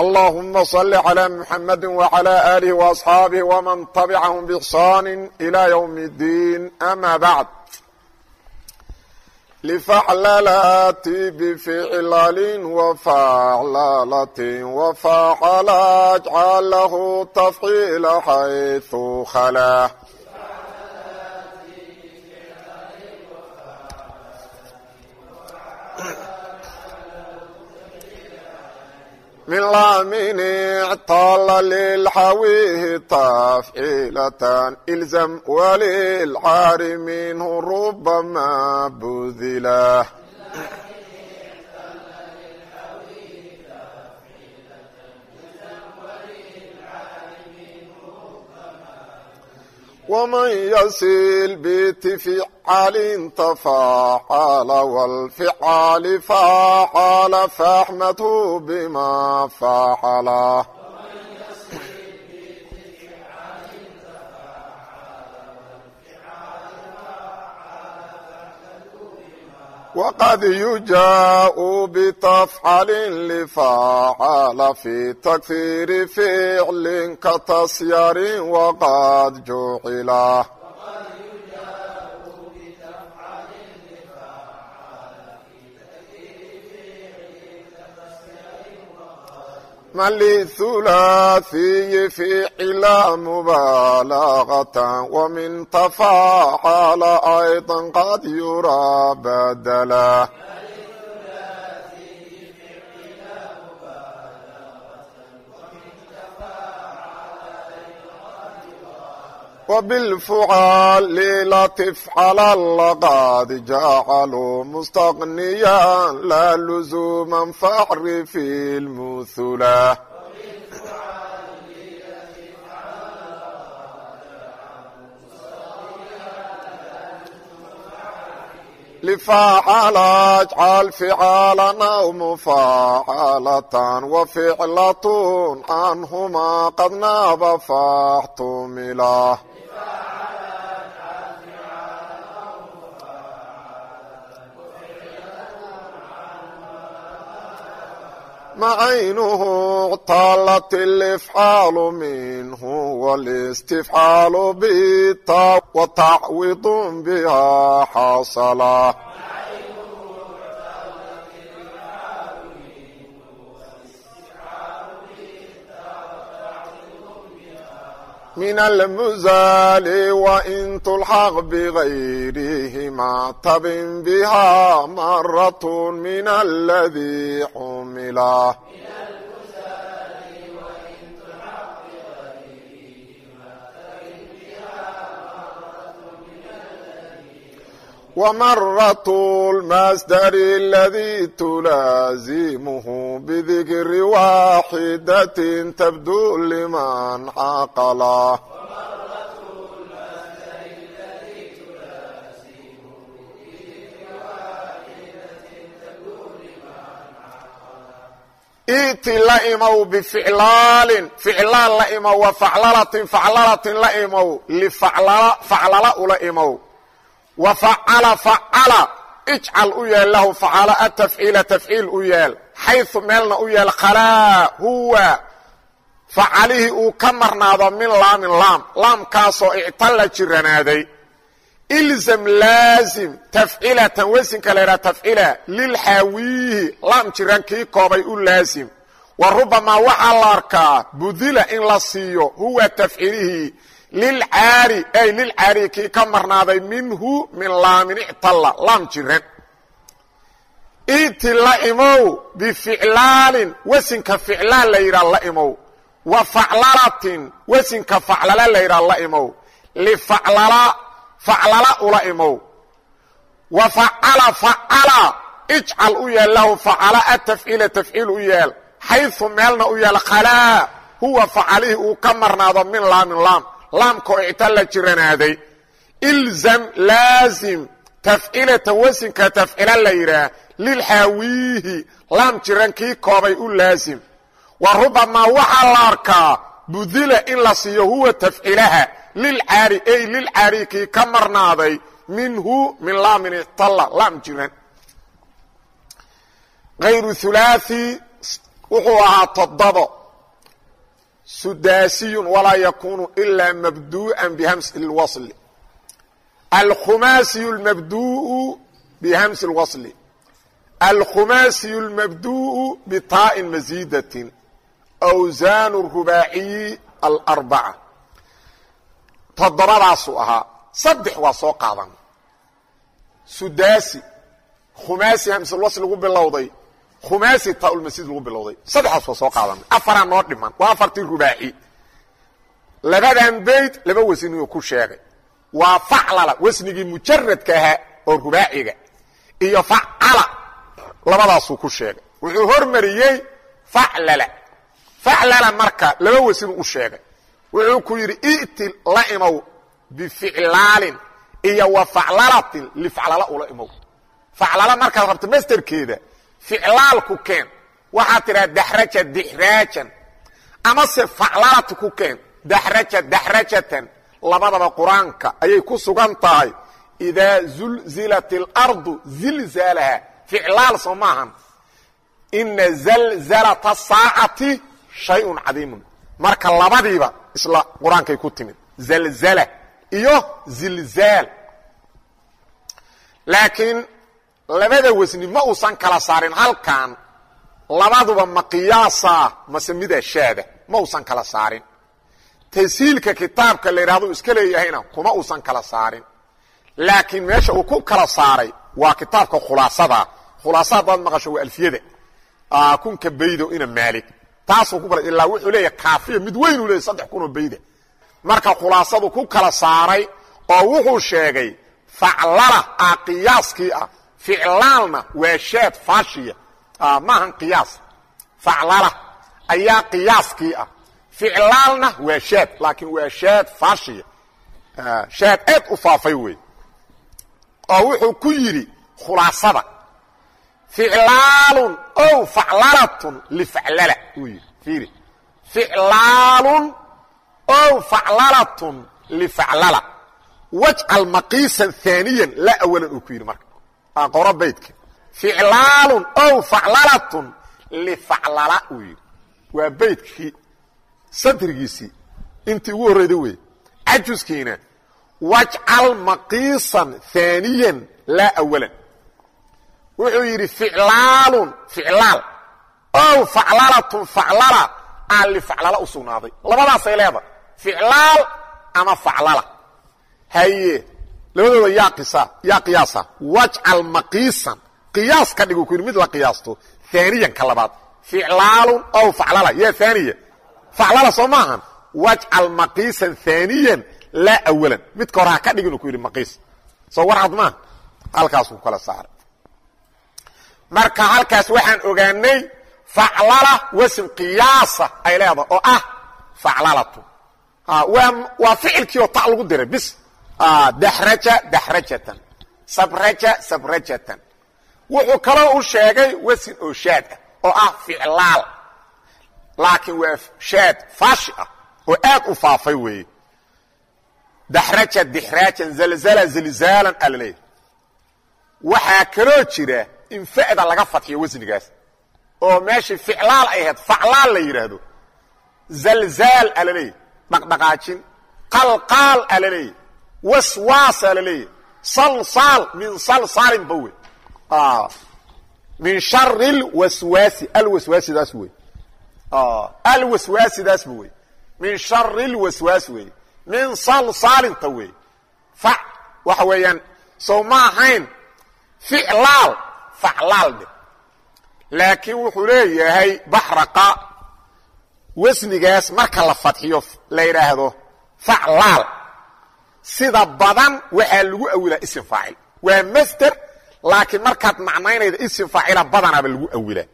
اللهم صل على محمد وعلى آله وأصحاabه ومن تبعهم بإحsان إلى يوم الدين أما بعد لفعللات بفعلل وفعللة وفعل اجعله تفعيل حيث خلاه من laamin اctala lilxawihi tafciilatan ilzam walilcaari minhu rubama budila ومن يسل بتفعل تفاعل والفعال فاعل فاحمته بما فعله وقد يجاء بتفعل لفاعل في تكثير فعل كتصير وقد جعل mlثuلaثiyi فicla مbalaغة وmin تfacl أيضا qad yura bdla وبالفعال لا تفعل لقد جعلوا مستغنيا لا لزوما فاعرف المثلا لفاعل اجعل فعالا أو مفاعلة وفعلة عنهما قد ناب فاحتملا معينه اعطلت الافعال منه والاستفعال بالتا وتعويض بها حصلا من المزال وإن تلحق بغيرهما تب بها مرة من الذي حملا ومرة المصدر الذي تلازمه بذكر واحدة تبدو لمن عقلا iti la imow bificlaalin ficlaal la imow wa faclalatin faclalatin la imow lifaclala ula imow wa facala ijcal u yeel lahu facala atafciila tafciil u yeel. Xayثu meelna u yeel khalaa huwa. Facalihii uu ka marnaado min laamin laam. Laamkaasoo ictalla jiranaaday ilzam laazim. Tafcilatan wasinka la ydhaha tafcila lilxaawiihi laam jiran kii koobay u laazim. Wa rubamaa waxaa la arkaa budila in la siiyo huwa tafcilihii lilcaari ay lilcaari kii ka marnaaday minhu min laamin ictalla laam jiran iti la imow bificlaalin wasinka ficlaal la yidhaha la imow. Wa faclalatin wasinka faclala la yidhaha la imow. Lifaclala faclala ula imow. Wa facala facala ijcal u yeel lahu facala atafciila tafciil u yeel. Xayثu meelna u yeel khalaa huwa facalihii uu ka marnaado min laamin laam laamka oo icta la jiranaaday ilzam laazim tafcilatan wasinka tafcila la yidhaah lilxaawiihi laam jiran kii koobay u laazim. Wa rubamaa waxaa la arkaa budila in la siiyo huwa tafcilaha lilcaari ay lilcaari kii ka marnaaday minhu min laamin italla laam jiran sudaasiyun walaa yakunu ilaa mabduu'an bihamsi اlwasli alkhumaasiyu اlmabduuءu bihamsi اlwasli alkhumaasiyu اlmabduuءu bitaa'in masiidatin awsaan rubaaciyi alarbaca toddobadaasuu ahaa saddex waa soo qaadan sudaasi khumaasi hamsulwasl lagu bilowday khumaasi taaulmasiid lagu bilowday. Saddexdaas waa soo qaadanay. Afaraa noo dhiman. Waa afartii rubaaci. Labadan bayd laba wasniuu ku sheegay. Waa faclala wasnigii mujaradka ahaa oo rubaaciga. Iyo facala labadaasuu ku sheegay. Wuxuu hormariyey faclala. Faclala marka laba wasnuu u sheegay. Wuxuu ku yidhi i'ti la imow bificlaalin. Iyo wa faclalatin lifaclala ula imow. Faclala markaad rabto masterkeeda ficlaalku keen. Waxaad tidhaha daxraja dixraajan. Amase faclalati ku keen. Daxraja daxrajatan. Labadaba qur'aanka ayay ku sugan tahay. Idaa zulzilat اlardu zilzaalaha. Ficlaal soo maahan ina zalzalata saacati shayun cadiimun. Marka labadiiba isla qur'aankay ku timid. Zalzala iyo zilzaal. Laakiin labada wasni ma uusan kala saarin halkan. Labaduba ma qiyaasa mase mida shaada ma uusan kala saarin. Tasiilka kitaabka la yidhahdo iska leeyahayna kuma uusan kala saarin. Laakiin meesha uu ku kala saaray waa kitaabka khulaasada. Khulaasa hadaad maqasho waa alfiyada. Kunka baydo ina maalig taasuu ku kala ilaa wuxuu leeyahay kaafiya mid weynuu leeyahy saddex kunoo bayda. Marka khulaasadu ku kala saaray oo wuxuu sheegay faclala ah qiyaaskii ah ficlaalna waa shaad faashiya. Maahan qiyaas. Faclala ayaa qiyaaskii ah. Ficlaalna waa shaad laakiin waa shaad faashiya. Shaad aad u faafay wey oo wuxuu ku yidhi khulaasada ficlaalun ow faclalatun lifaclala uu yidhi. Fiiri. Ficlaalun ow faclalatun lifaclala wajcal maqiisan haaniyan la awalan uu ku yidhi marka qoro baydka. Ficlaalun ow faclalatun lifaclala uu yidhi. Waa baydkii sadrigiisii intii ugu horreyda wey cajuskiina wajcal maqiisan haaniyan laa awalan wuxuu yidhi ficlaalun ficlaal. Ow faclalatun faclala. Aan lifaclala u labadaasay leedahay. Ficlaal ama faclala. Haye labadooda yaa qiyaasa wajcal maqiisan. Qiyaas ka dhig ku yidhi mid la qiyaasto haaniyan ka labaad. Ficlaalun ow faclala. Yaa haaniya faclala soo maahan wajcal maqiisan haaniyan laa awalan. Midka hore ha ka dhigin ku yidhi maqiis. Soo warcad maaha halkaasuu kala saaray. Marka halkaas waxaan ogaanay faclala wasin qiyaasa ay leedahay oo ah faclalatu waa ficilkii oo ta lagu diray bis daxraja daxrajatan sabraja sabrajatan. Wuxuu kaloo u sheegay wasin oo shaad ah oo ah ficlaal. Laakiin waa shaad faashi ah oo aad u faafay weeye. Daxraja dixraajan zalzala zilzaalan aa la leeyahay. Waxaa kaloo jira in fa'da laga fadxiyo wasnigaas oo meeshii ficlaal ay ahayd faclaal la yidhaahdo zalzaal aa la leeyahy dhaqdhaqaajin. Qalqaal aa la leeyahy waswaas aa la leeyahy salsaal min salsaalin ba wey min shari lwaswaasi alwaswaasidaas wey alwaswaasidaasba wey min shari lwaswaas wey min salsaalinta wey fac waxa weeyaan sow ma ahayn ficlaal faclaal dhe laakiin wuxuu leeyahay baxraqa wasnigaas marka la fadxiyo la yidhaahdo faclaal sida badan waxaa lagu awilaa isim faacil. Waa masder laakiin markaad macnaynayda isim faacila badanaaba lagu awilaa.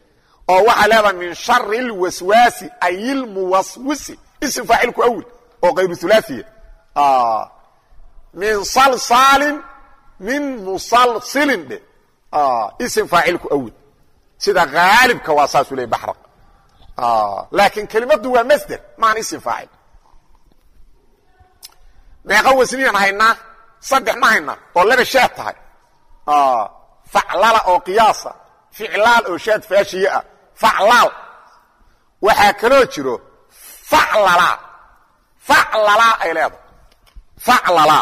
Oo waxaa leedaha min shari اlwaswaasi ayilmuwaswisi isim faacil ku awil oo kayru hulaaثiya min salsaalin min musalsilin dhe ism faacilku awid sida haalibka waa saasuu ley baxraq. Laakiin kelimaddu waa masder maan ism faacil meeqa wasniyaan haynaa saddex ma haynaa oo laba shaad tahay. Faclala oo qiyaasa ficlaal oo shaad faashiye ah. Faclaal. Waxaa kaloo jiro faclala. Faclala ay leedahay. Faclala.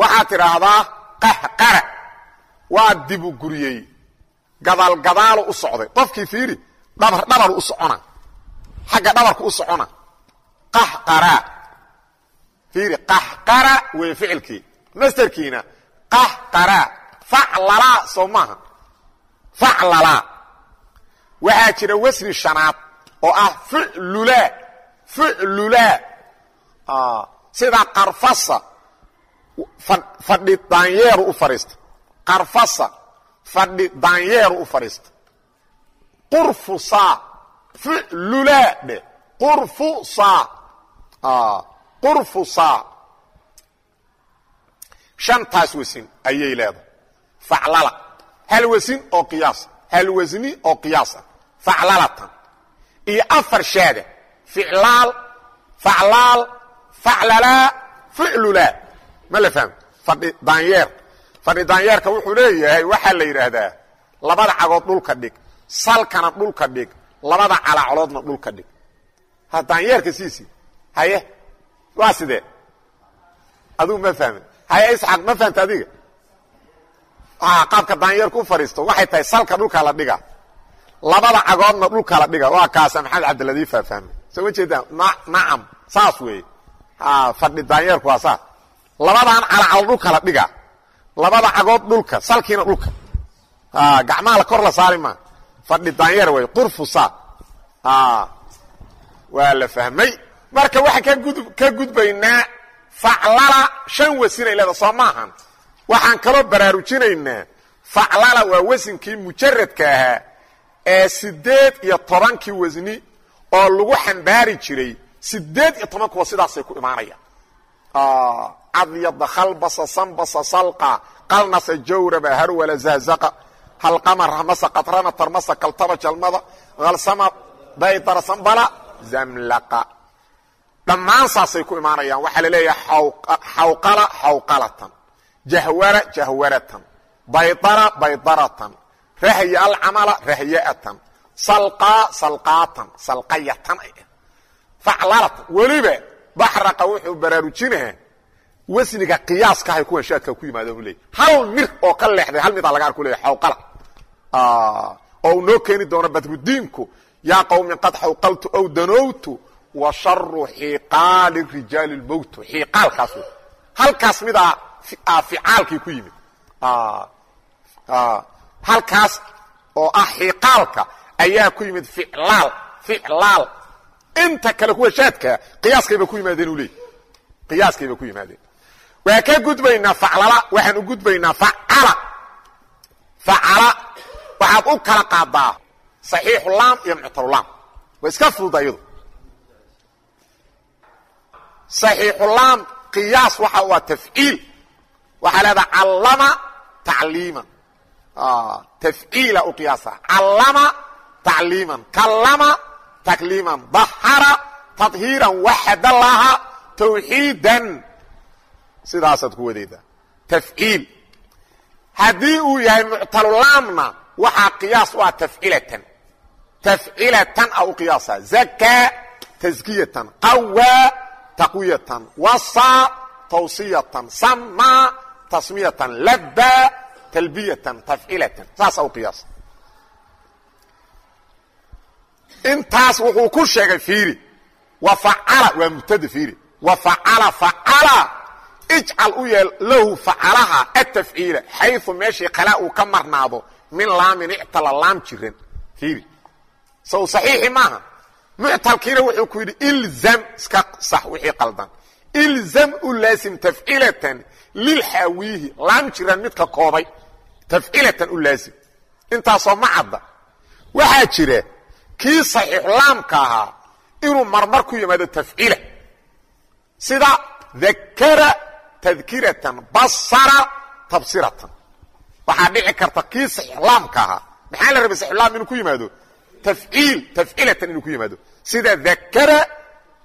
Waxaad tidhaahdaa qahqara waa dibu guriyey. Gadaal gadaalu u socday. Qofkii fiiri dhabar dhabaru u socona. Xagga dhabarku u socona. Qahqara fiiri qahqara wey ficilkii. Masterkiina qahqara faclala soo maaha. Faclala waxaa jira wasni shanaad oo ah ficlula ficlula sida qarfasa fadhi daanyeeru u fadhiista qarfasa fadhi daanyeeru u fadhiista qurfusa. Shantaas wasin ayay leedahay. Faclala. Hal wasin oo qiyaasa hal wasni oo qiyaasa faclalatan. Iyo afar shaada. Ficlaal faclaal faclalaa ficlulaa ma la fahmo fadhi daanyeer. Fadhi daanyeerka wuxuu leeyahay waxaa la yidhaahdaa labada cagood dhulka dhig. Salkana dhulka dhig. Labada calacoloodna dhulka dhig. Ha daanyeerka siisii haye waa sidee? Adigu ma fahmin. Haye isxaaq ma fahamta adiga? Qaabka daanyeerku u fadhiisto. Waxay tahay salka dhulkaa la dhiga labada cagoodna dhulkaa la dhiga waa kaasa maxamed cabdiladiif faafahmay soo ma jeedaan? Nacam saas weeye. Fadhi daanyeerku waa saas. Labadan calacalo dhulka la dhiga labada cagood dhulka salkiina dhulka. Gacmaha la kor la saari maa fadhi daanyeer wey qurfusa waa la fahmay marka waxaan ka gudbaynaa faclala shan wasinay leeda soo maahan waxaan kaloo baraarujinaynaa faclala waa wasinkii mujaradka ahaa ee sideed iyo tobankii wasni oo lagu xambaari jiray. Sideed iyo toban kuwa sidaasay ku imaanayaan cadyada khalbasa sanbasa salqa qalnasa jawraba harwala zahzaqa halqama rahmasa qatrana tarmasa kaltaba jalmada halsama daydara sambala zamlaqa dhammaan saasay ku imaanayaan. Waxaa la leeyahay xawqala xawqalatan jahwara jahwaratan. Baydara baydaratan. Rahya alcamala rahya'atan. Salqaa salqaatan salqayatan. Faclalatan weliba baxraqa wuxuu baraarujinaa wasniga qiyaaskahay kuwan shaadka ku yimaadeen u leey hal mir oo ka leexday hal midaa laga arku leeya xawqala oo uu noo keeni doono badrudiinku yaa qawmin qad xawqaltu aw danowtu wa sharu xiiqaali rijaali lmowtu xiiqaalkaas halkaas midaa ficaalkii ku yimid. Halkaas oo ah xiiqaalka ayaa ku yimid ficlaal ficlaal. Inta kale kuwa shaadkaa qiyaaskayba ku yimaadeen u leey qiyaaskayba ku yimaadeen. Waa ka gudbaynaa faclala waxaan u gudbaynaa facala. Facala waxaad u kala qaadaa saxiixulaam iyo muctalulaam waa iska fududa iyadu saxiixulaam qiyaas waxa waa tafciil. Waxaa leedaha callama tacliiman. Tafciila u qiyaasa. Callama tacliiman. Kallama takliiman. Dahara tadhiiran waxada laha tawxiidan. Sidaasaad ku wadeedaa tafciil. Haddii uu yahay muctalulaamna waxaa qiyaas u ah tafcilatan tafcilatan a u qiyaasa zakaa taskiyatan qawaa taqwiyatan wasaa tawsiyatan samaa tasmiyatan labaa talbiyatan tafcilatan saasa u qiyaasa intaas wuxuu ku sheegay fiiri. Wa facala waa mubtada fiiri. Wa facala facala ijcal u yeel lahu facalaha atafciila xayu meeshii kalaa uu ka min laamin ictala laam jiran fiiri. Sow saxiixi maaha muctalkiina wuxuu ku yidhi ilzam. Iska sax wixii qaldan. Ilzam u laasim tafcilatan lilxaawiihi laam jiran midka koobay tafcilatan u laasim intaasoo ma cadda. Waxaa jira kii saxiixulaamka ahaa inuu marmar ku yimaado tafcila sida dakara tadkiratan basara tabsiratan. Waxaa dhici karta kii saxiixlaamka ahaa. Maxaa la rabay saxiixlaam inuu ku yimaado? Tafciil tafcilatan inuu ku yimaado sida dakara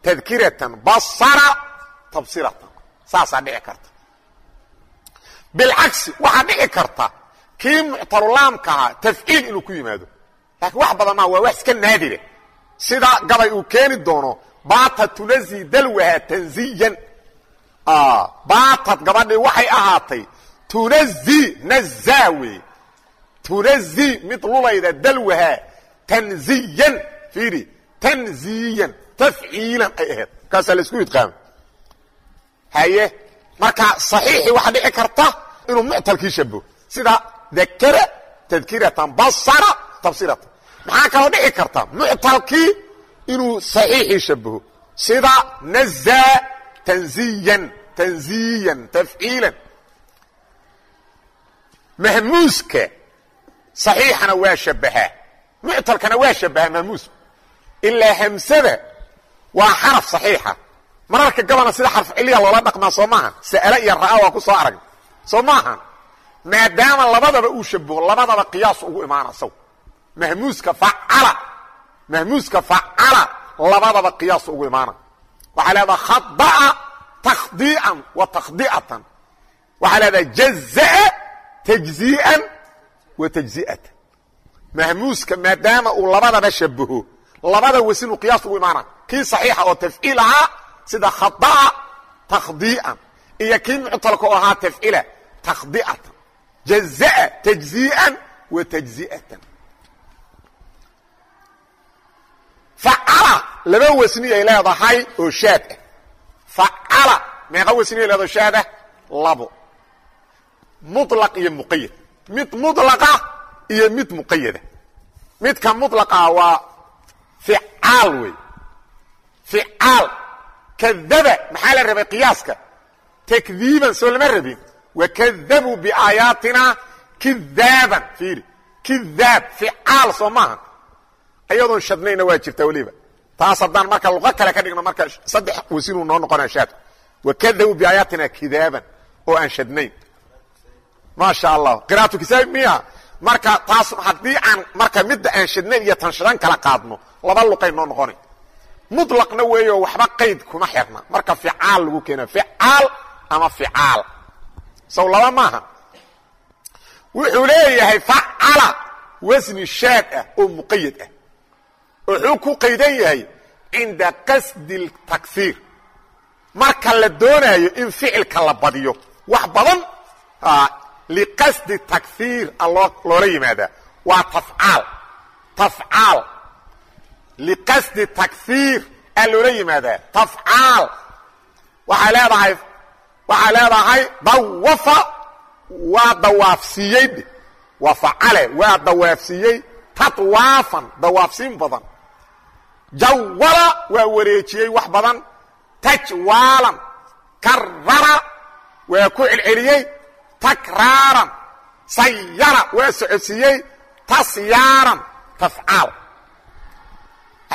tadkiratan basara tabsiratan saasaa dhici karta. Bilcagsi waxaa dhici karta. Kii muctalulaamka ahaa tafciil inuu ku yimaado. Laakiin wax badan maa waa wax iska naadire. Sida gabay uu keeni doono baata tunazi dalwaha tanziyan baatad gabadhii waxay ahaatay tunazi naza wey tunazi mid lulayda dalwaha tanziyan fiiri tanziyan tafciilan ay ahayd. Kaasaa la isku idqaama haye marka saxiixii waxaa dhici karta inuu muctalkii shabaho sida dakara tadkiratan basara tabsiratan maxaa kaloo dhici karta? Muctalkii inuu saxiixii shabaho sida naza tanziyan tanziyan tafciilan. Mahmuuska saxiixana waa shabahaa muctalkana waa shabahaa mahmuuska ilaa hamsada waa xaraf صaxiixa mararka gabana sida xarf ciliya loola dhaqmaa soo maaha sa'ale iyo ra'a waa ku soo arag soo maaha maadaama labadaba uu shabaho labadaba qiyaas ugu imaana saw mahmuuska facala mahmuuska facala labadaba qiyaas ugu imaana waxaa leedaha khada'a takhdii'an wa takhdi'atan waxaa leedaha jaza'a tajzii'an wa tajzi'atan mahmuuska maadaama uu labadaba shabaho labada wasin uu qiyaas ugu imaana kii saxiixa oo tafciil ahaa sida khada'a takhdii'an iyo kii muctalka oo ahaa tafcila takhdi'atan jaza'a tajzii'an wa tajzi'atan facala laba wasni ay leedahay oo shaad ah facala meeqa wasni ay leedahay shaad ah labo muطlaq iyo muqayad mid muطlaqa iyo mid muqayada midka muطlaqa waa ficaal wey. Ficaal kadaba maxaa la rabay qiyaaska? Takdiiban soo lama rabin. Wakadabuu biaayaatina kidaaban fiiri. Kidaab ficaal soo maaha ayadoon shadnayna waa jirtaa weliba. Taas haddaan marka luqo kale ka dhigno marka saddex wasinuu noo noqonaya shaadku wakadabuu biaayaatina kidaaban oo aan shadnayn. Maasha allah qiraatu kisaabi miya marka taas haddii aan marka midda aan shadnayn iyo tan kala qaadno laba luqay noo noqonay muطlaqna weeyo waxba qayd kuma xirna. Marka ficaal lagu keena ficaal ama ficaal. Sow laba maaha. Wuxuu leeyahay facala wasni shaad ah oo muqayad ah. Wuxuu ku qaydan yahay cinda qasdi اtakhiir marka la doonaayo in ficilka la badiyo wax badan liqasdi takhiir aloo loola yimaadaa waa tafcaal tafcaal liqasdi takhiir aa loola yimaadaa tafcaal waxaa leedahay waxaa leedahay dawafa waa dawaafsiiyey waa facale waa dawaafsiiyey tatwaafan dawaafsiin badan jawala waa wareejiyey wax badan tajwaalan karara waa ku celceliyey takraaran. Sayara waa socodsiiyey. Tasyaaran tafcaal.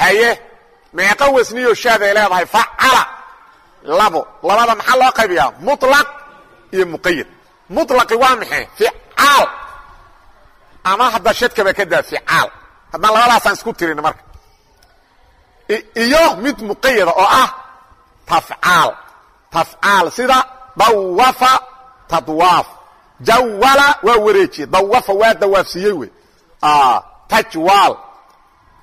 Haye meeqa wasniyo shaaday leedahay facala. Labo labada maxaa loo qaybiyaa? Muطlaq iyo muqayad muطlaqi waa maxay? Ficaal ama hadda shadkaba ka daa ficaal haddaan labadaasaan isku tirin marka. Iyo mid muqayada oo ah tafcaal. Tafcaal sida dawafa tadwaaf jawala waa wareejiyey dawafa waa dawaafsiiyey wey tajwaal.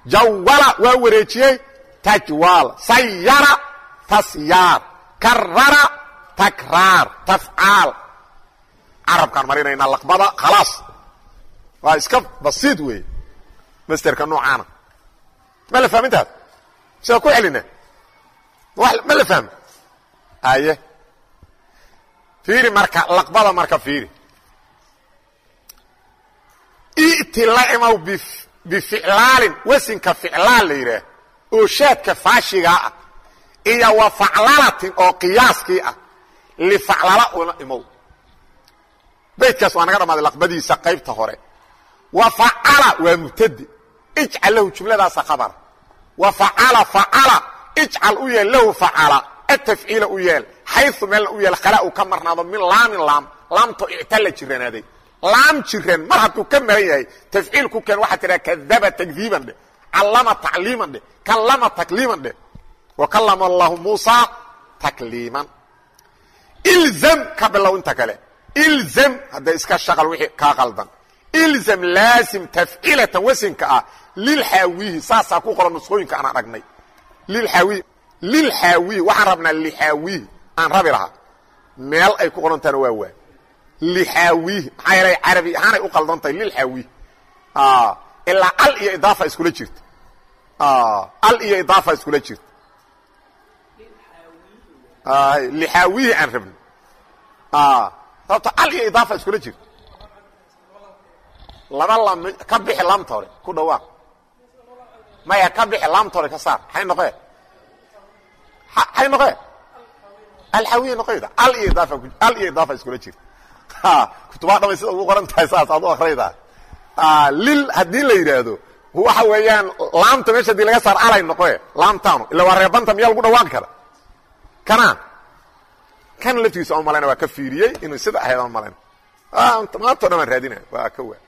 Jawala waa wareejiyey tajwaal. Sayara tasyaar. Karara takraar. Tafcaal. Carabkaan marinaynaa laqbada khalaas. Waa iska basiid weeye masterka noocaana ma la fahmintaas sidaa ku celina ma la fahmi aye fiiri marka laqbada marka fiiri i'ti la imaw bificlaalin wasinka ficlaal la yidhaah oo shaadka faashigaa ah iyo wa faclalatin oo qiyaaskii ah lifaclala una imow. Baydkaas waa naga dhammaaday laqbadiisa qaybta hore. Wa facala waa mubtade ijcal lahu jumladaasa khabara wa facala facala. Ijcal u yeel lahu facala. Atafciila u yeel xayu meel u yeelo khala uu ka marnaado min laamin laam. Laamto ictalla jiranaaday laam jiran mar hadduu ka maran yahay tafciil ku keen waxaa tidhaha kadaba takdiiban dheh callama tacliiman dheh kallama takliiman dheh wa kallama allahu muusa takliiman. Ilzam ka bilow inta kale. Ilzam hadda iska shaqal wixii kaa qaldan. Ilzam laasim tafcilatan wasinka ah lilxaawihi saasaa ku qoran nusqooyinka aan aragnay. Lilxaawihi lilxaawihi waxaan rabnaa lixaawihi aan rabi lahaa. Meel ay ku qorantaana waa waa lixaawihi maxaa yeelay carabi ahaanay u qaldan tahay lilxaawihi ilaa al iyo idaafa iskula jirta al iyo idaafa iskula jirta lixaawihi aan rabno. Sababto al iyo idaafa iskula jirta laba lam ka bixi laamta hore ku dhawaaq maya ka bixi laamta hore ka saar. Hay noqee? Hay noqee? Alxaawiya noqoyda al iyo idaafa al iyo idaafa iskula jirta kutubaa dhamay sida ugu qoran tahay saas aad u akraydaa lil haddii la yidhaahdo waxa weeyaan laamta meesha haddii laga saar alay noqoe laamtaanu illa waa reebanta miyaa lagu dhawaaqi kara. Kana kan laftigiisa oo malayna waa ka fiiriyey inuu sida ahayd oo malayn maanto dhan aan raadina waa ka waa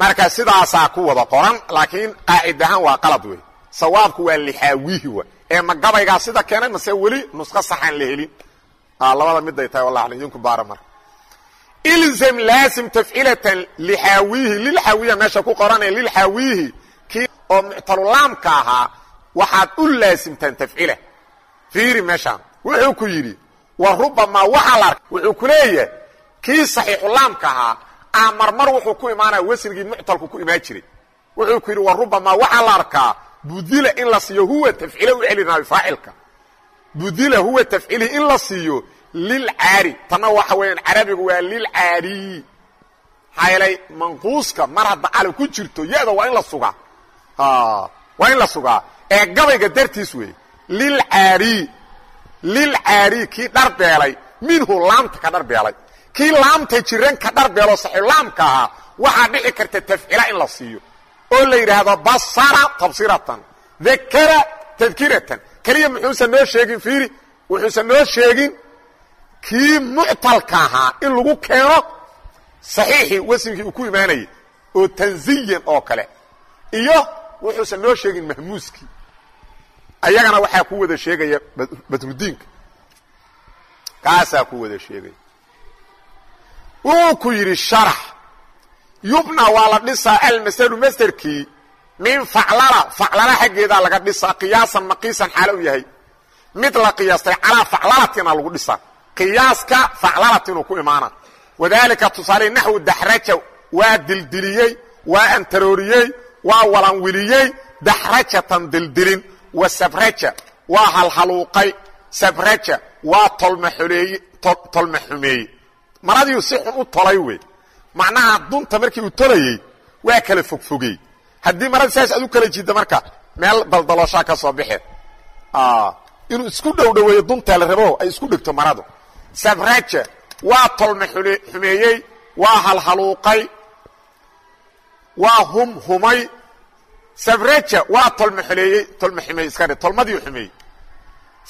marka sidaasaa ku wada qoran laakiin qaacid ahaan waa qalad wey sawaabku waa lixaawihi wa ee ma gabaygaa sida keenay mase weli nusqo saxaan la helin labada miday tahay wallah ala idinku baara mar. Ilzam laasim tafcilatan lixaawihi lilxaawiya meesha ku qorane lilxaawihi kii oo muctalulaamka ahaa waxaad u laasimtaan tafcila fiiri meeshaan. Wuxuu ku yidhi wa rubamaa waxaa la arkay. Wuxuu ku leeyahay kii saxiixulaamka ahaa a marmar wuxuu ku imaanaya wasnigii muctalku ku imaan jiray. Wuxuu ku yidhi wa rubamaa waxaa la arkaa budila in la siiyo huwa tafcila u celinaayo faacilka budila huwa tafcilihi in la siiyo lilcaari tanna waxa weeyaan carabigu waa lilcaari maxaa yeelay manquuska mar hadda cali ku jirto ya-da waa in la sugaa. Waa in la sugaa. Ee gabayga dartiis weeye lilcaari lilcaari kii dharbeelay minhu laamta ka dharbeelay kii laamta jiran ka dharbeeloo saxilaamka ahaa waxaa dhici karta tafcila in la siiyo. Oo la yidhaahdo basara tabsiratan dakara tadkiratan keliya muxuusan noo sheegin fiiri wuxuusan noo sheegin kii muctalka ahaa in lagu keeno saxiixii wasingii uu ku imaanayay oo tanziyan oo kale. Iyo wuxuusan noo sheegin mahmuuskii ayagana waxaa ku wada sheegaya badrudiinka. Kaasaa ku wada sheegaya wuu ku yidhi sharax yubna waa la dhisaa almasalu masderkii min faclala faclala xaggeedaa laga dhisaa qiyaasan maqiisan xaalo u yahay. Mid la qiyaastay calaa faclalatina lagu dhisaa. Qiyaaska faclalatinuu ku imaana. Wadaalika tusaale naxwu daxraja waa dildiliyey waa antarooriyey waa walanwiliyey daxrajatan dildilin wa sabraja waa halhaluuqay sabraja waa tolma xumeeye maradiiu si xun u tolay wey. Macnaha dunta markii uu tolayey waa kala fogfogey haddii maradi saas aad u kala jidda marka meel daldalooshaa ka soo baxeen inuu isku dhowdhoweeyo duntaa la rabo ay isku dhegto maradu. Sabraja waa tolma xumeeyey waa halhaluuqay waa hum humay. Sabraja waa tolma xoleeyey tolma xumeey iska dhe tolmadii xumeeyey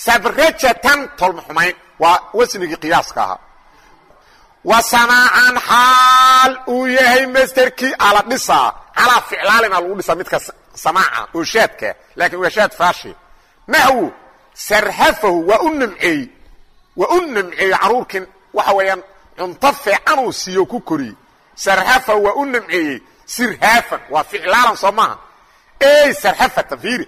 sabrajatan tolma xumayn waa wasnigii qiyaaska ahaa wa samaacan xaal uu yahay masterkii ala dhisaa calaa ficlaalina lagu dhisaa midka samaaca oo shaadka laakiin waa shaad faashi. Naxwu sarhafahu waa u nimceeyey waa u nimceeyey caruurkin. Waxa weeyaan cunto fiicanuu siiyo ku koriyey sarhafahu waa u nimceeyey sirhaafan. Waa ficlaalan soo maaha. Ey sarhafatan fiiri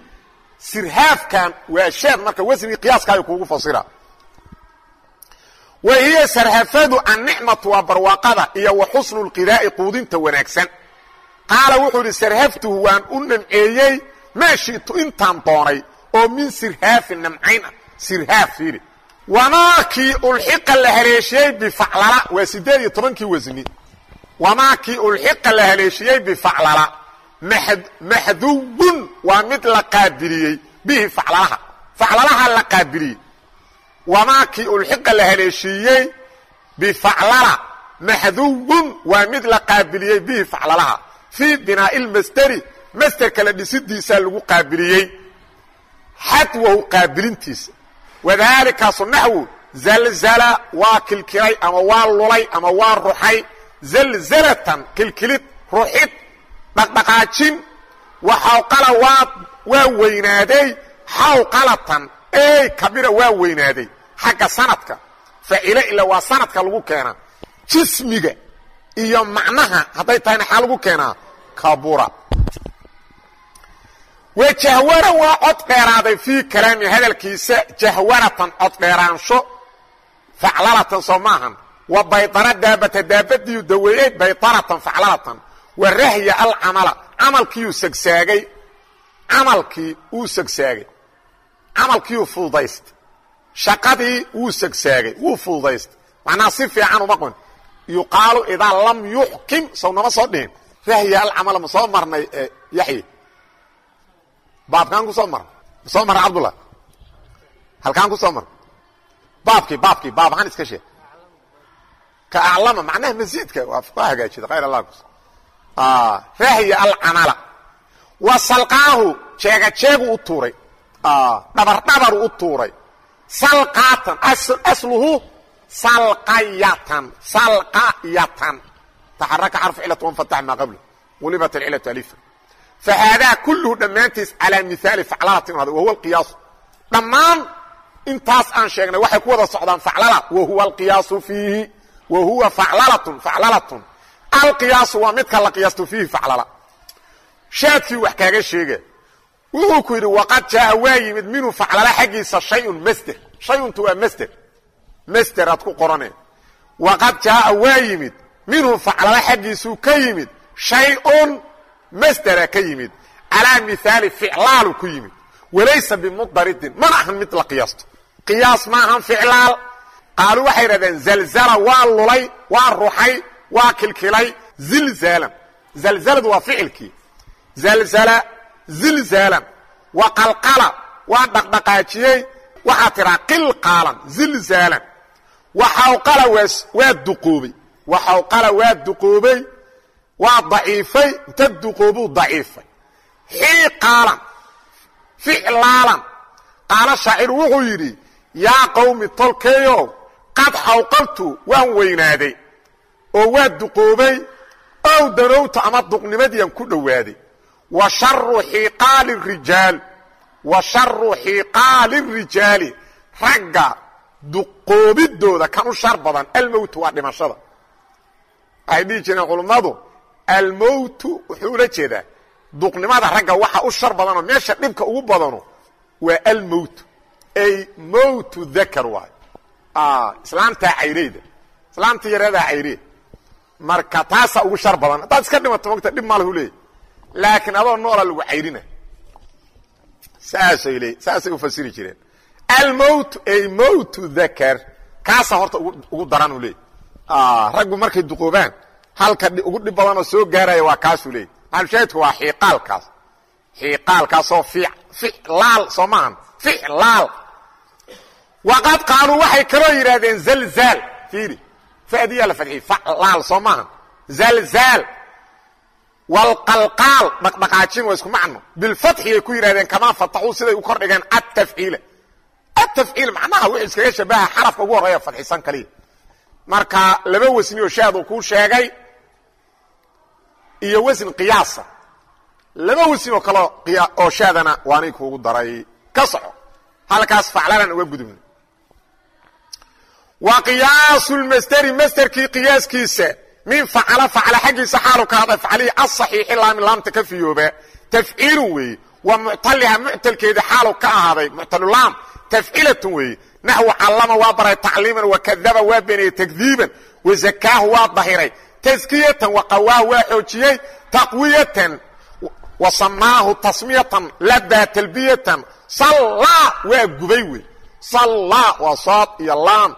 sirhaafkan waa shaad marka wasnigii qiyaaskaayo kuugu fasira wa hiya sarhafadu annicmatu waa barwaaqada iyo wa xusnu lqidaa'i quudinta wanaagsan. Qaala wuxuu idhi sarhaftuhu waan u namceeyey maa shi'tu intaan doonay oo min sirhaafin namcayn ah sirhaaf fiiri wamaakii ulxiqa la haleeshiyey bifaclala. Waa siddeed iyo tobankii wasni. Wamaakii ulxiqa la haleeshiyey bifaclala. Maxduwun waa mid la qaabiliyey bihi faclalaha. Faclalaha la qaabiliyey wamaakii ulxiqa la haleeshiiyey bifaclala maxduwun waa mid la qaabiliyey bihi faclalaha fii binaa'i lmasderi masderka la dhisidiisaa lagu qaabiliyey xadwahu qaabilintiisa wadaalikaasu naxwu zalzala waa kilkilay ama waa lulay ama waa ruxay zalzalatan kilkilid ruxid dhaqdhaqaajin waxawqala waa waa weynaaday xawqalatan ey kabira waa weynaaday xagga sanadka facile ila waa sanadka lagu keenaa jismiga iyo macnaha hadday tahayna xaa lagu keenaa? Kabura wa jahwara waa cod dheeraaday fii kalaami hadalkiisa jahwaratan cod dheeraansho faclalatan soo maahan wa baydana daabata daabadiiu daweeyey baydanatan faclalatan. Wa rahya alcamala camalkiiuu sagsaagay camalkii uu sagsaagay camalkiiuu fududaystay shaqadii wuu sagsaagay wuu fududaystay macnaha si fiican uma qon yuqaalu idaa lam yuxkim sow nama soo dhihin. Rahya alcamala ma soo marnay yaxye baabkaan ku soo marna ma soo marna cabdullah halkaan ku soo marna baabkii baabkii baab ahaan iska sheeg. Ka aclama macnaha masiidka waa hagaajida khayr allah kus rahya alcamala. Wa salqaahu jeega jeegu u tuuray. Dhabar dhabaru u tuuray salqaatan asluhu salqayatan. Salqayatan. Taxaraka xarfu cilatu wanfatax maa qablu. Qulibat alcilatu alifa fahaadaa kulluhu dhammaantiis calaa mihaali faclalatin hada wahuwa alqiyaasu. Dhammaan intaas aan sheegnay waxay ku wada socdaan faclala wa huwa alqiyaasu fiihi wa huwa faclalatun faclalatun. Alqiyaasu waa midka la qiyaasto fiihi faclala. Shaadkii wax kaaga sheega wuxuu ku yidhi waqad jaaa waa yimid minhu faclala xaggiisa shayun masder shayuntu waa masder masder aad ku qorane. Waqad jaaa waa yimid. Minhu faclala xaggiisuu ka yimid. Shay-un masdera ka yimid. Calaa mihaali ficlaalu ku yimid. Walaysa bimudaridin mana ahan mid la qiyaasto. Qiyaas ma ahan ficlaal. Qaaluu waxay yidhahdeen zalzala waa lulay waa ruxay waa kilkilay. Zilzaalan zalzaladu waa ficilkii. Zalzala zilzaalan wa qalqala. Waa dhaqdhaqaajiyey waxaa tiraa qilqaalan zilzaalan waa duqoobay waxawqala waa duqoobay waa daciifay inta duqoobuu daciifay. Xiiqaalan ficlaalan. Qaala shaaciru wuxuu yidhi yaa qowmi tolkeeyow qad xawqaltu waan weynaaday. Oo waa duqoobay ow danowta ama duqnimadiian ku dhowaaday wa sharu xiiqaali rijaal wa sharu xiiqaali rijaali. Ragga duqoobidooda kan u shar badan almowtu waa dhimashada. Waxay dhihi jireen culummadu almowtu wuxuu ula jeedaa duqnimada ragga waxa u shar badanoo meesha dhibka ugu badano waa almowtu ay mowtu dakar waay. Islaamtaa cayreyda islaamta yareedaa cayreed marka taasaa ugu shar badan haddaad iska dhimato mogta dhib ma lahu leeyay laakiin adoo noola lagu cayrina saasay le saasay ufasiri jireen. Almowtu ay mowtu dakar kaasaa horta ugu daran u leeyay raggu markay duqoobaan halka ugu dhib badanoo soo gaaraya waa kaasuu leeyay maxalushaahidku waa xiiqaalkaas xiiqaalkaasoo ficlaal soo maahan ficlaal waqad qaaluu waxay kaloo yidhahdeen zalzaal fiiri. Fadiyaa la fadxiyey faclaal soo maahan zalzaal wlqalqaal dhaqdhaqaajin waa isku macno bilfatxiyay ku yidhahdeen kamaa fataxuu siday u kordhigeen atafciila atafciil macnaha wuxuu iskaga shabaha xarafka ugu horreeya fadxisan kaliya marka laba wasni oo shaad uu kuu sheegay iyo wasn qiyaasa laba wasni oo kaleo oo shaadana waanay kuugu daray ka soco halkaas faclalan uga gudubna wa qiyaasu lmasderi masderkii qiyaaskiisa min facala facala xaggiisa xaalu ka hadlay faclihii asaxiixi laami laamta ka fiyooba tafciilun weeye wa muctaliha muctalkeeda xaalu ka ahaaday muctalulaam tafcilatun weeye naxwu callama waa baray tacliiman wakadaba waa beeniyey takdiiban wazakaahu waa dahiray taskiyatan waqawaahu waa xoojiyey taqwiyatan wa samaahu tasmiyatan ladaa talbiyatan sallaa waa gubay wey sallaa waa sood iyo laam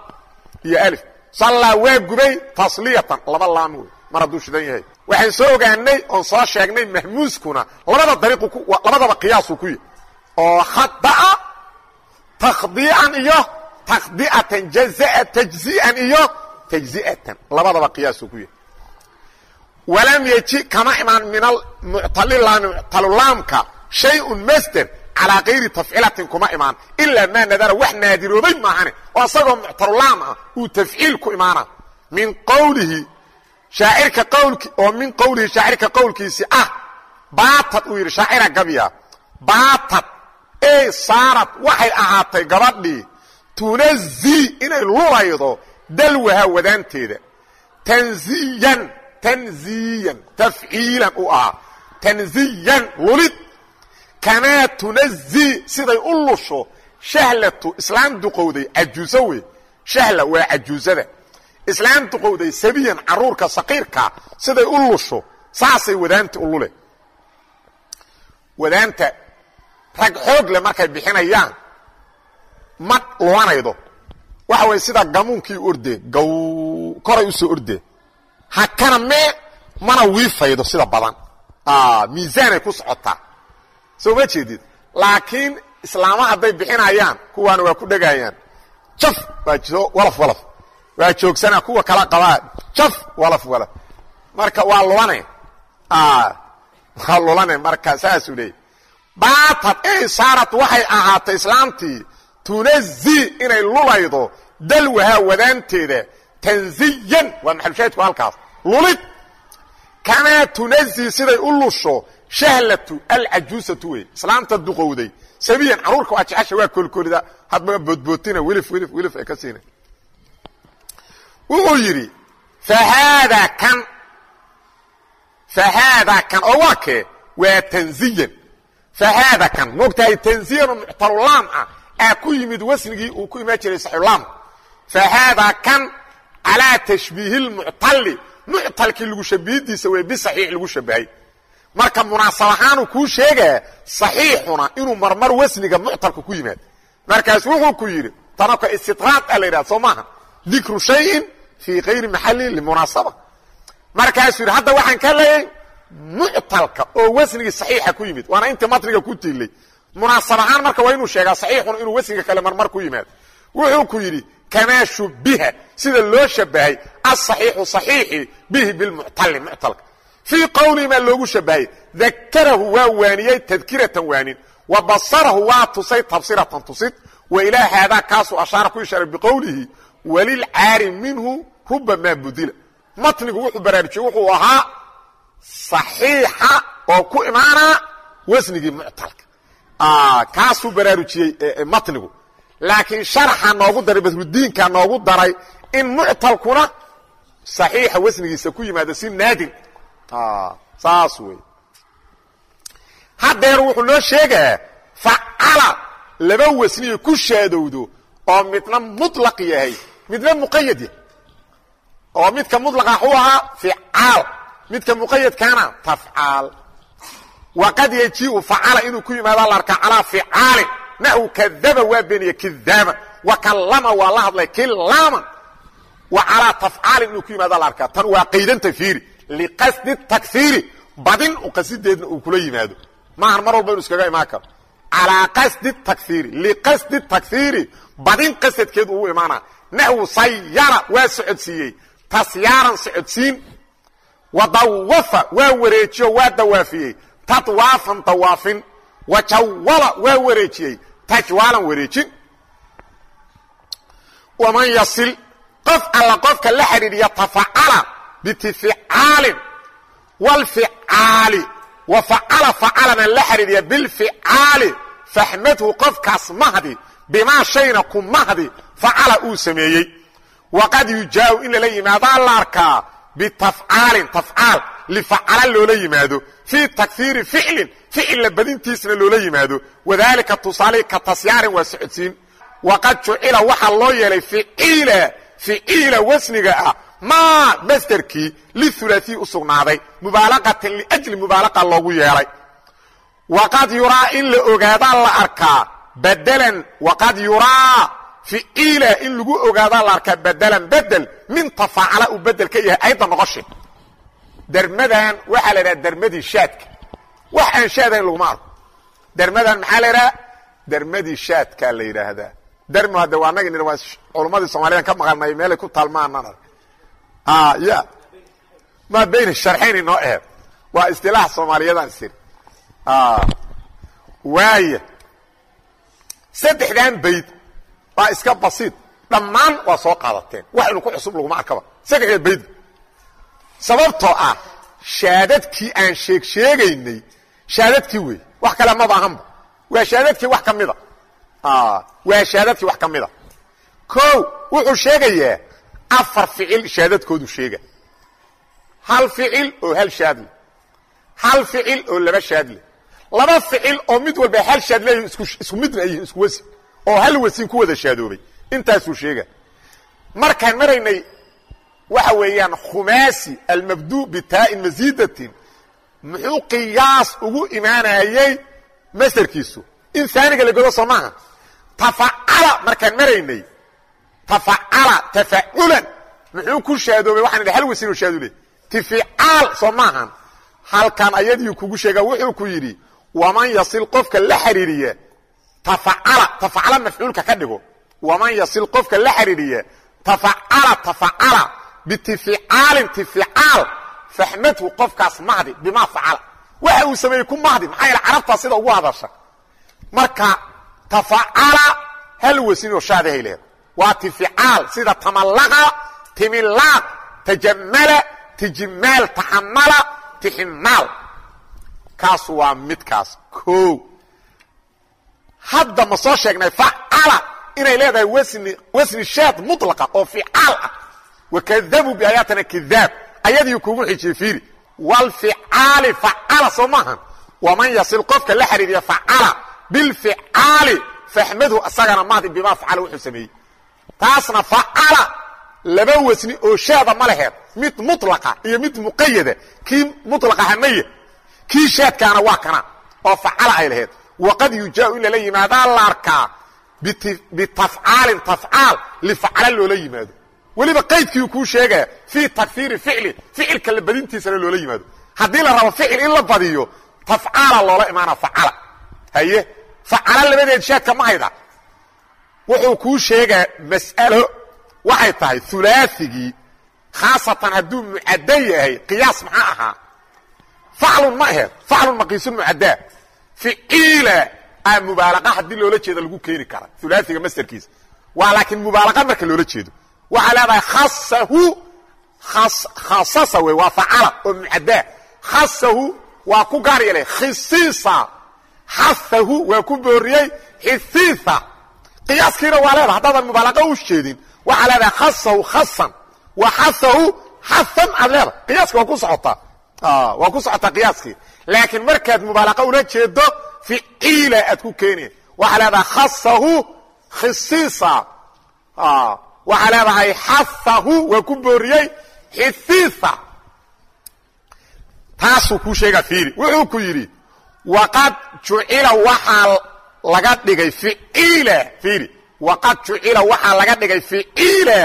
iyo alif sallaa waa gubay tasliyatan laba laam wey mar hadduu shidan yahay. Waxaan soo ogaanay oon soo sheegnay mahmuuskuna labada dariiqu labadaba qiyaasuu ku yahy oo khada'a takhdiican iyo takhdi'atan jazaa tajzi'an iyo tajzi'atan. Labadaba qiyaasuu ku yahay walam yeji kama imaan min almuctalilaami muctalulaamka shay-un masder calaa kayri tafciilatin kuma imaan ilaa maa nadara wax naadiroobay maahane oo isagoo muctarulaam ah uu tafciil ku imaana min qowlihi shaacirka qowlki oo min qowlihi shaacirka qowlkiisi ah baatad uu yidhi shaacira gabya baatad ey saarad waxay ahaatay gabadhii tunazii inay lulaydo dalwaha wadaanteeda tanziyan tanziyan tafciilan u ahaa tanziyan kamaa tunazii siday u lusho shahlatu islaam duqowday cajuuso wey shahla waa cajuusada islaam duqowday sabiyan caruurka saqiirka siday u lusho saasay wadaanta u lule wadaanta rag xoog le markay bixinayaan ma lulanaydo waxa way sida gamuunkii ordee gaw koray u soo ordee hakana mee mana wiifaydo sida badan miisaanay ku socotaa soo ma jeedid laakiin islaama hadday bixinayaan kuwaana waa ku dhegayaan jaf waa walaf waa joogsana kuwa kala qabaa jaf walaf walaf. Marka waa lulane waa lulane marka saasuu leeyay baatad ey saarad waxay ahaatay islaamtii tunazi inay lulaydo. Dalwaha wadaanteeda tanziyan waa maxalushaahidku halkaas. Lulid kamaa tunazi siday u lusho shahlatu alcajuusatu wey. Islaamta duqowday. Sabiyan caruurka waa jecesha waa kolkolida. Hadba boodbootina wilif wilif wilif ay ka siina wuxuu yidhi fahaada kan fahaada kan oo waa kee? Waa tanziyan. Fahaada kan moogtahay tanziyan oo muctarulaam ah. Aa ku yimid wasnigii uu ku imaan jiray saxulaam fahaada kan calaa tashbiihi lmuctali muctalkii lagu shabihidiisa wey bisaxiix lagu shabahay marka munaasab ahaanuu kuu sheegaa saxiixuna inuu marmar wasniga muctalka ku yimaado. Markaas wuxuu ku yidhi tanaka istidraad a la yidhahda soo maaha. Dikru shayin fii kayri maxalin limunaasaba markaasuu yidhi hadda waxaan ka leeyay muctalka oo wasnigii saxiixa ku yimid waana intii matniga ku tiilay munaasab ahaan marka waa inuu sheegaa saxiixuna inuu wasniga kale marmar ku yimaado. Wuxuu ku yidhi kamaa shubiha sida loo shabahay asaxiixu saxiixi bihi bilmuctali muctalka fii qowlihi maa loogu shabahay. Dakarahu waa waaniyey tadkiratan waanin. Wa basarahu waa tusay tabsiratan tusid. Wa ilaa haadaa kaasuu ashaara ku ishaaray biqowlihi walilcaari minhu rubamaa budila. Matnigu wuxuu baraarujiyey wuxuu ahaa saxiixa oo ku imaanaa wasnigii muctalka. Kaasuu baraarujiyey matnigu. Laakiin sharaxa noogu daray badrudiinka noogu daray in muctalkuna saxiixa wasnigiisa ku yimaado si naadir saas wey haddeer wuxuu noo sheegaa facala laba wasniya ku shaadowdo oo midna muطlaq yahay midna muqayad yahay. Oo midka muطlaqa waxuu ahaa ficaal midka muqayadkaana tafcaal. Waqad yajiu facala inuu ku yimaado la arkaa calaa ficaalin naxwu kadaba waa beeniye kidaaba wa kallama waa la hadlay kilaaman wa calaa tafcaalin inuu ku yimaado la arkaa tan waa qaydanta fiiri liqasdi takhiiri badin qasideedna uu kula yimaado maahan mar walba inu iskaga imaan karo calaa qasdi takhiiri liqasdi takhiiri badin qasadkeedu ugu imaana naxwu sayara waa socodsiiyey tasyaaran socodsiin wa dawafa waa wareejiyo waa dawaafiyey tadwaafan dawaafin wa jawala waa wareejiyey tajwaalan wareejin waman yasil qof alla qofka la xidhiidhiya tafacala bitificaalin wlficaali wa facala facalana la xidhiidhiya bilficaali faxmadhu qofkaas mahdi bimaa shayna ku mahdi facala uu sameeyey waqad yujaau in lala yimaadaa la arkaa bitafcaalin tafcaal lifacala loola yimaado fii takhiiri ficlin ficilla badintiisna loola yimaado wadaalika tusaale ka tasyaarin waa socodsiin waqad jucila waxaa loo yeelay ficiila ficiila wasniga ah maa masderkii liulaai u sugnaaday mubaalaqatan liajli mubaalaqa loogu yeelay waqad yuraa in la ogaadaa la arkaa badelan waqad yuraa ficiila in lagu ogaadaa la arkaa badelan bedel min tafaacala uu bedel ka yahay ayda noqoshe. Dermadan waxaa la idhaha dermadii shaadka. Wax aan shaadayn laguma arko. Dermadan maxaa la idhaha dermadii shaadkaa la yidhaahdaa. Dermo hadde waa anagi waa culummadii soomaliyan ka maqalnay meelay ku taalmaanaan ark ya maa bayna sharxayn inoo aheed waa istilaax soomaaliyadaan isiri waaya saddexdan bayd waa iska basiid dhammaan waa soo qaadateen wax inu ku cusub laguma arkaba. Saddexda bayd sababtoo ah shaadadkii aan sheeg sheegaynay shaadadkii wey wax kale maba ahanba waa shaadadkii wax ka mida. Waa shaadadkii wax ka mida. O wuxuu sheegayaa afar ficil shaadadkoodu sheega. Hal ficil oo hal shaad leh. Hal ficil oo laba shaad leh. Laba ficil oo mid walba hal shaad leeyahy isku midna ay yihiin isku wasin oo hal wasin ku wada shaadoobay intaasuu sheega. Markaan maraynay waxa weeyaan khumaasi almabdu bitaa-in masiidatin muxuu qiyaas ugu imaanayey masderkiisu in aaniga la godo soo maaha. Tafacala markaan maraynay tafacala tafaculan muxuu ku shaadoobay waxaan idhi hal wasin oo shaadule tificaal soo maahan halkan ayadii kugu sheega wuxuu ku yidhi waman yasil qofka la xiriiriya tafacala tafacala mafcuulka ka dhigo waman yasil qofka la xiriiriya tafacala tafacala bitificaalin tificaal faxmadhu qofkaas mahdi bimaa facala waxa uu sameeyey ku mahdi maxaa yaele carabtaa sida ugu hadasha marka tafacala hal wasin oo shaadahay leeda waa tificaal sida tamallaqa timilaaq tajamala tijimaal taxamala tiximaal kaas waa midkaas. O hadda ma soo sheegnay facala inay leedahay wasni shaad mulaqa oo ficaal ah. Wakadabuu biaayaatina kidaab ayadii kugu xijiyey fiiri. Wlficaali facala soo maahan. Waman yasil qofka la xiriiriya facala bilficaali faxmadhu asagana mahdi bimaa facala wuxuu sameeyey taasna facala laba wasni oo shaada ma laheed. Mid mulaqa iyo mid muqayada kii mulaqa hamaya kii shaadkaana waa kana oo facala ay laheed. Waqad yujaau in lala yimaadaa la arkaa bitafcaalin tafcaal lifacala loola yimaado. Weliba qaydkii kuu sheegaya fii takfiiri ficli ficilka la badintiisana loola yimaado. Haddii la rabo ficil in la badiyo tafcaala loola imaana facala haye facala labadeed shaadka ma hayda wuxuu kuu sheegaa mas'alo waxay tahay ulaaigii khaasatan hadduu mucadda yahay qiyaas maxaa ahaa? Faclun ma aheed faclun maqiisun mucaddaa ficiila a mubaalaqa haddii loola jeeda lagu keeni kara ulaaiga masderkiisa waa laakiin mubaalaqa marka loola jeedo. Waxaa leedahay khasahu khasasa wey waa facala oo mucaddaa khasahu waa ku gaar yeelay khisiisa. Xahahu waa ku booriyey xisiisa qiyaaskiina waa leedaha haddaadan mubaalaqa u jeedin waxaa leedahay khasahu khasan. Wa xasahu xasan aad leedahay. Qiyaaski waa ku socotaa waa ku socotaa qiyaaskii. Laakiin markaad mubaalaqa ula jeedo ficiila aad ku keeni waxaa leedahay khasahu khisiisa. Waxaa leedahay xahahu waa ku booriyey xisiisa taasuu kuu sheegaa fiiri. Wuxuu ku yidhi waqad jucila waxaa laga dhigay ficiila fiiri. Waqad jucila waxaa laga dhigay ficiila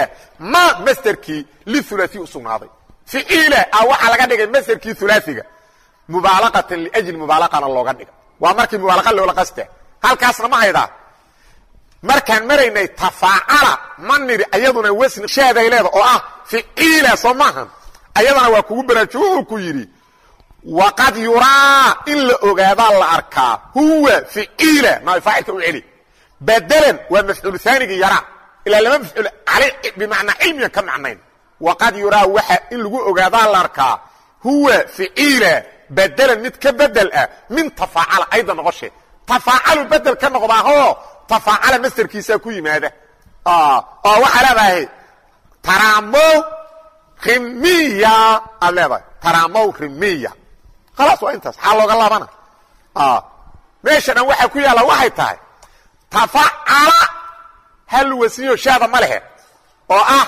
ma masderkii liulaai u sugnaaday. Ficiila a waxaa laga dhigay masderkii ulaaiga mubaalaqatan liajli mubaalaqana looga dhiga. Waa markii mubaalaqa loola qasta halkaasna ma haydaa. Markaan maraynay tafaacala ma nidhi ayaduna wasni shaaday leeda oo ah ficiila soo maahan. Ayadana waa kugu baraajo wuxuu ku yidhi waqad yuraa in la ogaadaa la arkaa huwa ficiila maa faacilka u celi badalan waa mafcuul aanigii yaraa ilaa lama mafcuul bimacnaa cilmigan ka macnayn waqad yuraa waxa in lagu ogaadaa la arkaa huwa ficiila badalan mid ka bedel ah min tafaacala ayda noqoshe tafaacalu bedel ka noqdaahoo tafaacala masderkiisaa ku yimaada oo waxaa leedahay taramow rimiya aad leedahay taramow rimiya khalaas waa intaas. Xaa looga laabana. Meesha dhan waxaa ku yaalla waxay tahay tafacala hal wasniyo shaada ma lehe oo ah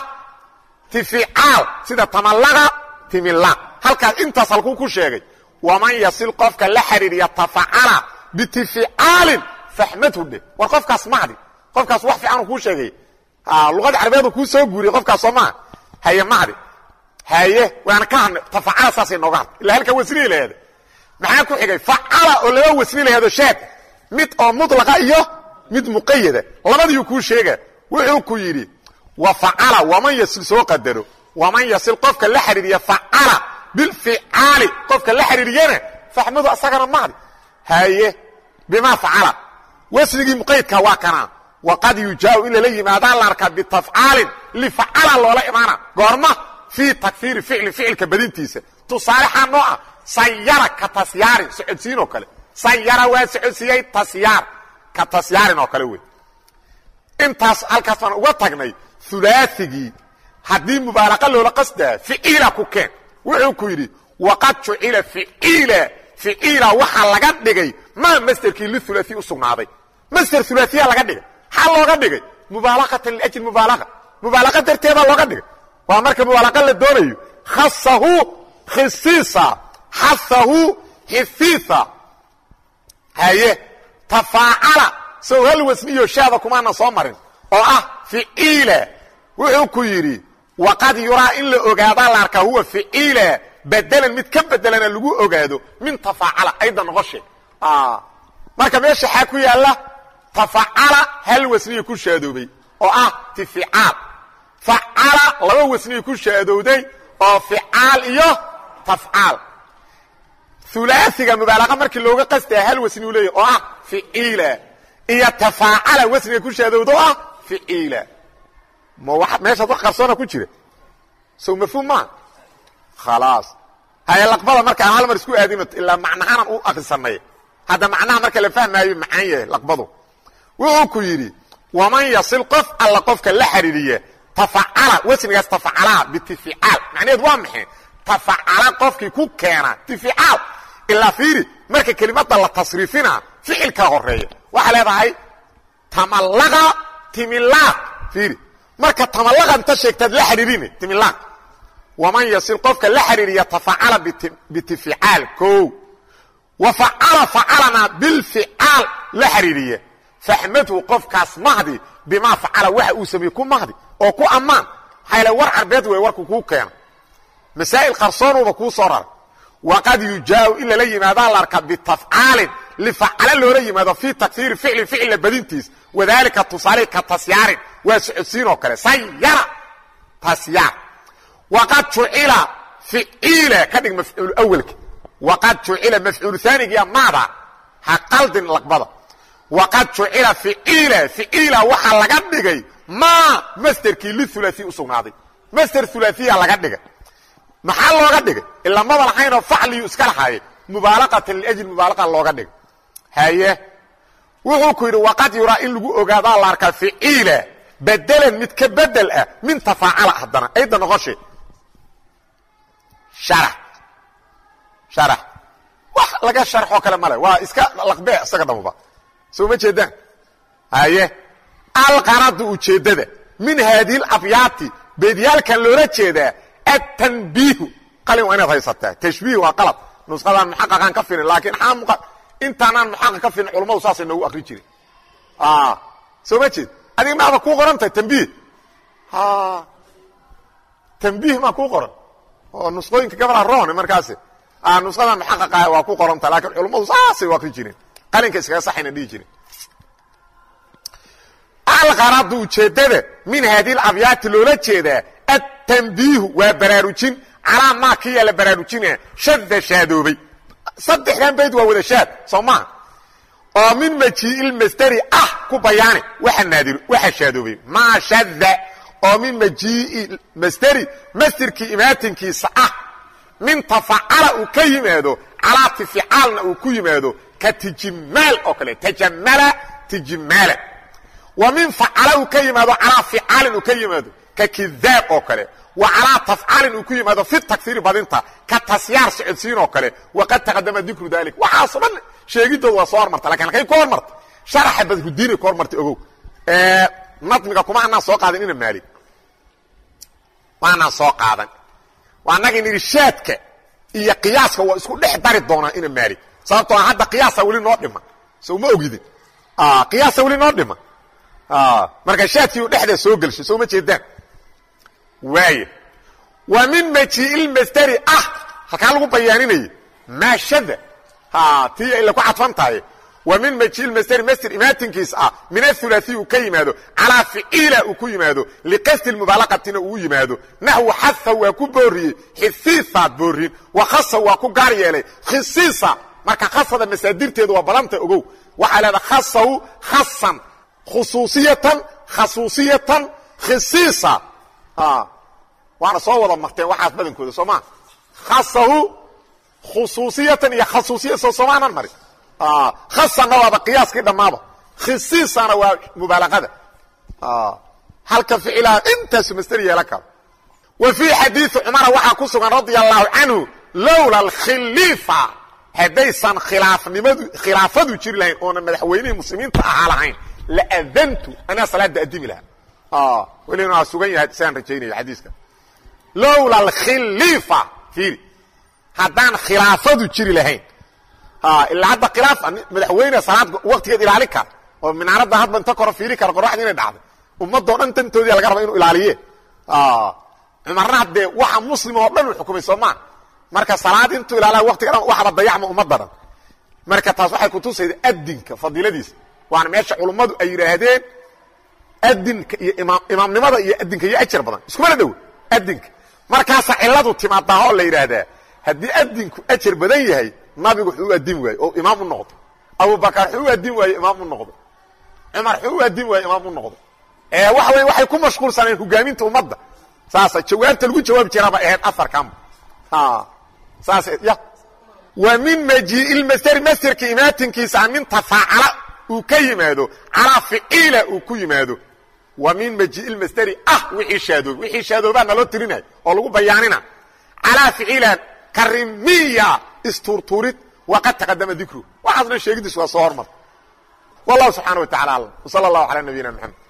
tificaal sida tamallaqa timila halkaas intaas halkuu ku sheegay waman yasil qofka la xiriiriya tafacala bitificaalin faxmadhu dhe war qofkaas mahdi qofkaas wax fiicanuu kuu sheegay. Luqada carabeedu kuu soo guuriyey qofkaas soo maa haye mahdi haye waana ka hadnay tafacala saasay nooga hadlay. Illa halkaa wasnihi laheeda maxaa ku xigay? Facala oo laba wasni laheedo shaad mid oo mulaqa iyo mid muqayada. Labadiiu kuu sheega wuxuu ku yidhi wa facala waman yasil soo qadaro waman yasil qofka la xiriiriya facala bilficaali qofka la xiriiriyana faxmadu asagana mahdi haye bimaa facala. Wasnigii muqaydka waa kanaa waqad yujaau in lala yimaadaa la arkaa bitafcaalin lifacala loola imaana. Goorma fii takfiiri ficli ficilka badintiisa tusaale xaa noo ah sayara ka tasyaarin socodsiin oo kale sayara waa socodsiiyey tasyaar ka tasyaarin oo kale wey intaas halkaas baan uga tagnay ulaaigii haddii mubaalaqa loola qasdaa ficiila ku keen wuxuu ku yidhi waqad jucila ficiila ficiila waxaa laga dhigay maa masderkii liulaai u sugnaaday masder ulaaiya laga dhigay xaa looga dhigay mubaalaqatan liajli mubaalaqa mubaalaqa darteedaa looga dhigay waa marka mubaalaqa la doonayo. Khasahu khisiisa. Xasahu xisiisa haye tafaacala. Sow hal wasniyo shaada kumaana soo marin. Oo ah ficiila wuxuu ku yidhi waqad yuraa in la ogaadaa la arkaa huwa ficiila bedelan mid ka bedelana lagu ogaado min tafaacala ayda noqoshe. Marka meesha xaa ku yaalla tafacala hal wasniya ku shaadoobay oo ah tificaal facala laba wasniya ku shaadowday oo ficaal iyo tafcaal. Ulaaiga mubaalaqa markii looga qastaa hal wasni u leeyahy oo ah ficiila iyo tafaacala wasniga ku shaadowda oo ah ficiila ma meeshaad wax qarsoona ku jira? Sow mafhuum maa khalaas. Haye laqbada markaan hal mar isku aadino ilaa macnahaanan u akrisanay hadda macnaha marka la fahmaayo macaan yahay laqbadu. Wuxuu ku yidhi waman yasil qof alla qofka la xariiriya tafacala wasnigaas tafacalaha bitificaal. Macnaheed waa maxay? Tafacala qofkii ku keena tificaal. Ilaa fiiri marka kelimada la tasriifina ficilkaa horreeya waxaa leedahay tamallaqa timilaaq fiiri. Marka tamallaqa inta sheegtaad la xariirini timilaaq. Waman yasil qofka la xariiriya tafacala bitificaal ko wa facala facalana bilficaal la xariiriya faxmadhu qofkaas mahdi bimaa facala waxa uu sameeyey ku mahdi oo ku ammaan. Hayla war carbeed wey warku kuu keena masaa'il qarsoonuba kuu soo raray. Waqad yujaau in lala yimaadaa la arkaa bitafcaalin lifacala loola yimaado fii takfiiri ficlin ficla badintiis. Wadaalika tusaale ka tasyaarin. Waa socodsiin oo kale. Sayara tasyaar waqad jucila ficiila ka dhig mafcuul awelka waqad jucila mafcuul aanigiya maada ha qaldin laqbada waqad jucila ficiila ficiila waxaa laga dhigay maa masderkii liulaai u sugnaaday masder ulaaiya laga dhigay maxaa looga dhigay ilaa maba lahaynoo facliyu iska lahaaye mubaalaqatan liajli mubaalaqa looga dhigay haye wuxuu ku yidhi waqad yuraa in lagu ogaadaa la arkaa ficiila bedelan mid ka bedel ah min tafaacala haddana ayda noqoshe sharax sharax wax laga sharxoo kale male waa iska laqbee isaga dhamuba soo ma jeedaan? Haye alqaradu ujeeddada min haadihi labyaati beedyaalkan loola jeedaa atanbiihu qalin waa inaad haysataa. Tashbiih waa qalad nusqadaan muxaqaqaan ka filin laakiin aa intaanaan muxaqaq ka filin culammadu saasay noogu akri jiren soo ma jeed? Adiga maaba kuu qoran tahay tambiih tambiih maa kuu qoran? Oo nusqooyinka gabadha roone markaasi. Nusqadan muxaqaqa waa ku qoran tahay lakiin culammadu saasay u akri jireen qalinka iskaga saxayna dhihi jiren alqaradu ujeeddada min haadihi abyaati loola jeedaa atanbiihu waa baraarujin calaa maa kiyaa la baraarujinaya shada shaadoobay saddexdan bayd waa wada shaad soo maha oo min majiiilmasderi ah ku bayaani waxa naadir waxa shaadoobay maa shada oo min majiii masderi masderkii imaatinkiisa ah. Min tafacala uu ka yimaado calaa tificaalna uu ku yimaado ka tijimaal oo kale tajamala tijimaala wa min facala uu ka yimaado calaa ficaalin uu ka yimaado ka kidaab oo kale wa calaa tafcaalin uu ku yimaado fi takfiiri badinta ka tasyaar socodsiin oo kale waqad taqadama dikru dalik waxaasoo dhan sheegidooda waa soo hormarta laakiin halkay ku hormarta sharaxa badrudiinay ku hormartay ogow nadmiga kuma anaan soo qaadan ina maali ma anaan soo qaadan waa annaga in idhi shaadka iyo qiyaaska waa isku dhex dari doonaa ina maali sababtoo hadda qiyaasa weli noo dhima. So ma ogidin? Qiyaasa weli noo dhima. Marka shaadkiiu dhexda soo gelshay soo ma jeedaan? Waay wa min majiiilmasderi ah halkaa lagu bayaaninayay maashada tii ayla ku cadfan tahay. Wa min majiiilmasderi masder imaatinkiis ah min athulaai uu ka yimaado calaa ficiila uu ku yimaado liqasdi mubaalaqatina uu yimaado. Naxwu xaha waa ku booriyey xisiisaad boorin wa khasa waa ku gaar yeelay khisiisa marka khasada masaadirteedu waa badanta ogow. Waxaa leeda khasahu khasan khusuusiyatan khasuusiyatan khisiisa. Waana soo wada marteen waxaas badankooda soo maa khasahu khusuusiyatan iyo khasuusiya soo soomaanan marin. Khasanna waaba qiyaaskii dhammaaba. Khisiisana waa mubaalaqada. Halka ficilaha intaasu master yeelan karo wa fii xadiii cumara waxaa ku sugan radia allahu canhu lowla alkhilifa haddaysan khilaafnimadu khilaafadu jiri lahayn oona madaxweynihii muslimiinta ahaa lahayn laadantu anaa salaada adimi lahaa. Welina waa sugan yahay saan rajaynaya xadiiska. Lowla alkhilifa fiiri. Haddaan khilaafadu jiri lahayn. Ilaa hadda khilaaf madaxweyne salaad waktigeed ilaalin kara oo minaaradda hadba inta koro fiiri kara qoraxda inay dhacday ummadoo dhan tantoodii laga raba inuu ilaaliye. Cumarna dee waxa muslim oo dhan uu xukumay soo maa marka salaad intuu ilaala waktiga dhan waxba dayacma ummadda dhan marka taas waxay kutusayda adinka fadiiladiisa waana meesha culummadu ay yidhaahdeen adinka iyo imaam imaamnimada iyo adinka iyo ajar badan. Iskumana dhow adinka markaasa ciladu timaadaa oo la yidhaahdaa haddii adinku ajar badan yahay nabigu wuxuu u adin waaye oo imaam u noqdo. Abubakar wuxuu u adin waaye imaam u noqdo. Cumar wuxuu u adin waaye imaam u noqdo. Ee waxa wey waxay ku mashquulsaneen hogaaminta ummadda. Saasa jawaabta lagu jawaabi jiraaba ahayd ya wa min majii'i lmasderi masderka imaatinkiisa min tafaacala uu ka yimaado calaa ficiila uu ku yimaado. Wa min majii'i lmasderi ah wixii shaadoob. Wixii shaadoobaa naloo tirinay oo lagu bayaanina. Calaa ficiila karimiya isturturid waqad taqadama dikru. Waxaasna sheegidiis waa soo hormar. Wallahu subxaana wa tacala alam. Wsala allahu calaa nabiyina maxamed